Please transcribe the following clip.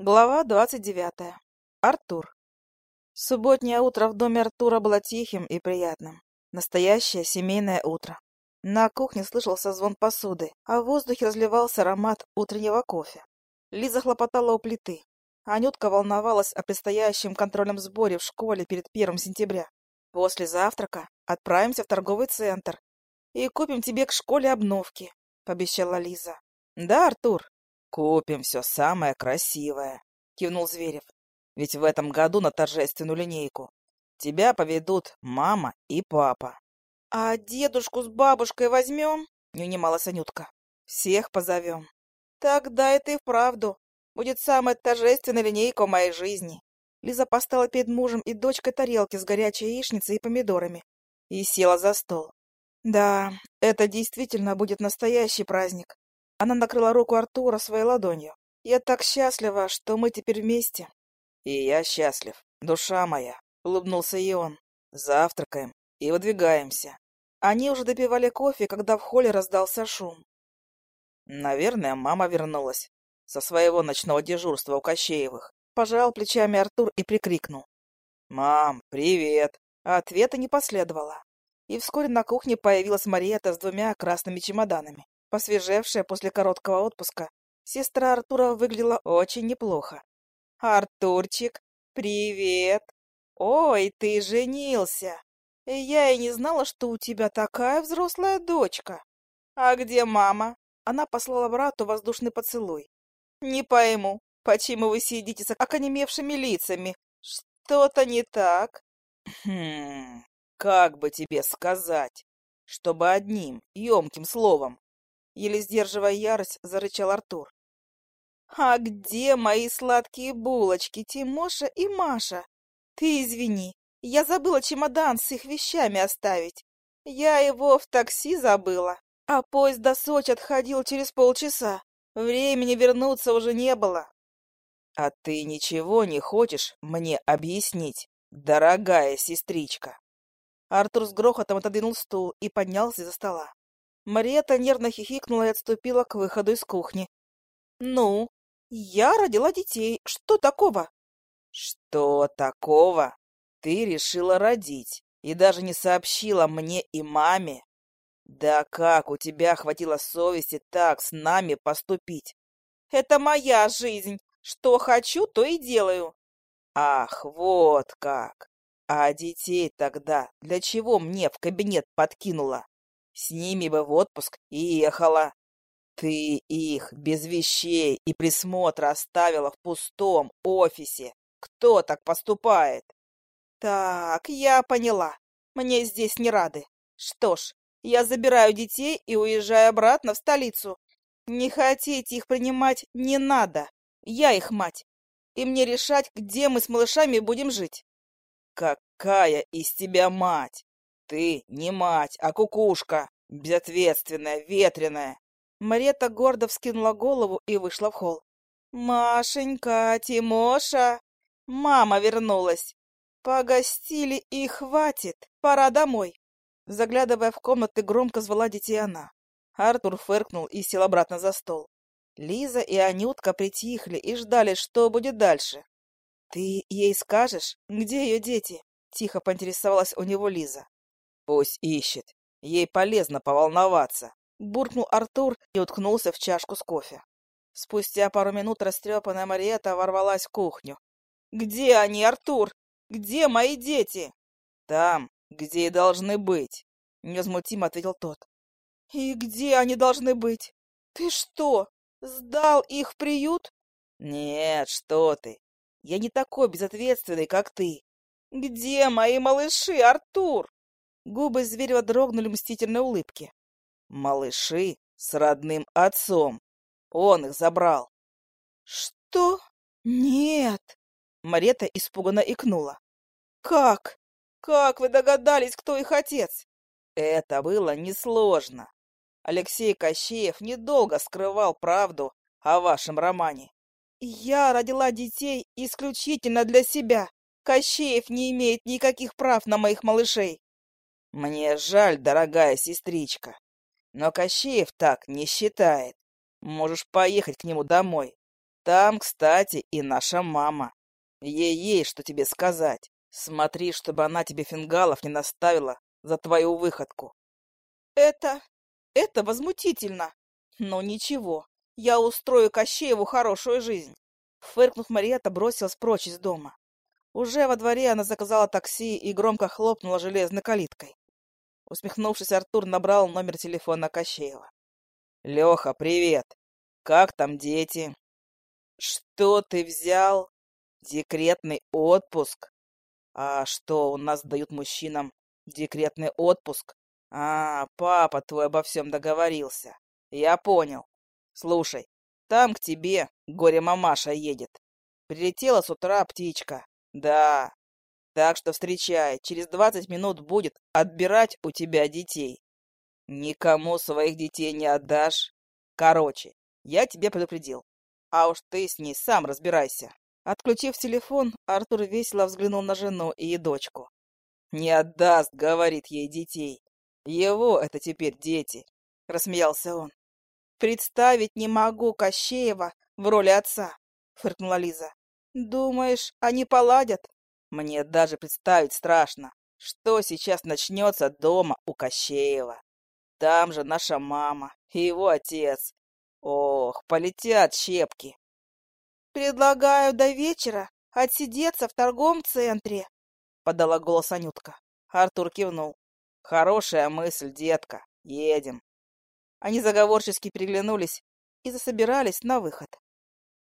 Глава двадцать девятая. Артур. Субботнее утро в доме Артура было тихим и приятным. Настоящее семейное утро. На кухне слышался звон посуды, а в воздухе разливался аромат утреннего кофе. Лиза хлопотала у плиты. Анютка волновалась о предстоящем контрольном сборе в школе перед первым сентября. После завтрака отправимся в торговый центр и купим тебе к школе обновки, пообещала Лиза. Да, Артур? «Купим все самое красивое», — кивнул Зверев. «Ведь в этом году на торжественную линейку тебя поведут мама и папа». «А дедушку с бабушкой возьмем?» — не унималась Анютка. «Всех позовем. Тогда это и вправду будет самая торжественная линейка в моей жизни». Лиза поставила перед мужем и дочкой тарелки с горячей яичницей и помидорами и села за стол. Да, это действительно будет настоящий праздник. Она накрыла руку Артура своей ладонью. «Я так счастлива, что мы теперь вместе». «И я счастлив, душа моя», — улыбнулся и он. «Завтракаем и выдвигаемся». Они уже допивали кофе, когда в холле раздался шум. «Наверное, мама вернулась со своего ночного дежурства у Кощеевых». Пожал плечами Артур и прикрикнул. «Мам, привет!» ответа не последовало. И вскоре на кухне появилась Мариэта с двумя красными чемоданами. Посвежевшая после короткого отпуска, сестра Артура выглядела очень неплохо. «Артурчик, привет! Ой, ты женился! Я и не знала, что у тебя такая взрослая дочка. А где мама?» Она послала брату воздушный поцелуй. «Не пойму, почему вы сидите с оконемевшими лицами? Что-то не так?» «Хм, как бы тебе сказать, чтобы одним емким словом еле сдерживая ярость, зарычал Артур. «А где мои сладкие булочки, Тимоша и Маша? Ты извини, я забыла чемодан с их вещами оставить. Я его в такси забыла, а поезд до Сочи отходил через полчаса. Времени вернуться уже не было». «А ты ничего не хочешь мне объяснить, дорогая сестричка?» Артур с грохотом отодвинул стул и поднялся за стола. Мариэта нервно хихикнула и отступила к выходу из кухни. «Ну, я родила детей. Что такого?» «Что такого? Ты решила родить и даже не сообщила мне и маме? Да как у тебя хватило совести так с нами поступить?» «Это моя жизнь. Что хочу, то и делаю». «Ах, вот как! А детей тогда для чего мне в кабинет подкинула?» С ними бы в отпуск и ехала. Ты их без вещей и присмотра оставила в пустом офисе. Кто так поступает? Так, я поняла. Мне здесь не рады. Что ж, я забираю детей и уезжаю обратно в столицу. Не хотите их принимать не надо. Я их мать. И мне решать, где мы с малышами будем жить. Какая из тебя мать? Ты не мать, а кукушка, безответственная, ветреная. Марета гордо вскинула голову и вышла в холл. «Машенька, Тимоша, мама вернулась. Погостили и хватит, пора домой». Заглядывая в комнаты, громко звала детей она. Артур фыркнул и сел обратно за стол. Лиза и Анютка притихли и ждали, что будет дальше. «Ты ей скажешь, где ее дети?» — тихо поинтересовалась у него Лиза. Пусть ищет. Ей полезно поволноваться. Буркнул Артур и уткнулся в чашку с кофе. Спустя пару минут растрепанная Мариэта ворвалась в кухню. «Где они, Артур? Где мои дети?» «Там, где и должны быть», — невозмутимо ответил тот. «И где они должны быть? Ты что, сдал их в приют?» «Нет, что ты. Я не такой безответственный, как ты». «Где мои малыши, Артур?» Губы Зверева дрогнули мстительной улыбки. «Малыши с родным отцом. Он их забрал». «Что? Нет!» Марета испуганно икнула. «Как? Как вы догадались, кто их отец?» Это было несложно. Алексей Кощеев недолго скрывал правду о вашем романе. «Я родила детей исключительно для себя. Кощеев не имеет никаких прав на моих малышей». Мне жаль, дорогая сестричка, но Кощеев так не считает. Можешь поехать к нему домой. Там, кстати, и наша мама. Ей есть что тебе сказать. Смотри, чтобы она тебе фингалов не наставила за твою выходку. Это... это возмутительно. Но ничего, я устрою Кощееву хорошую жизнь. Фыркнув, Мариетта бросилась прочь из дома. Уже во дворе она заказала такси и громко хлопнула железной калиткой. Усмехнувшись, Артур набрал номер телефона Кощеева. «Леха, привет! Как там дети?» «Что ты взял? Декретный отпуск? А что, у нас дают мужчинам декретный отпуск? А, папа твой обо всем договорился. Я понял. Слушай, там к тебе горе-мамаша едет. Прилетела с утра птичка. Да. Так что встречай, через двадцать минут будет отбирать у тебя детей. Никому своих детей не отдашь. Короче, я тебе предупредил. А уж ты с ней сам разбирайся. Отключив телефон, Артур весело взглянул на жену и дочку. «Не отдаст, — говорит ей, — детей. Его это теперь дети», — рассмеялся он. «Представить не могу Кощеева в роли отца», — фыркнула Лиза. «Думаешь, они поладят?» «Мне даже представить страшно, что сейчас начнется дома у Кощеева. Там же наша мама и его отец. Ох, полетят щепки!» «Предлагаю до вечера отсидеться в торговом центре», — подала голос Анютка. Артур кивнул. «Хорошая мысль, детка. Едем». Они заговорчески переглянулись и засобирались на выход.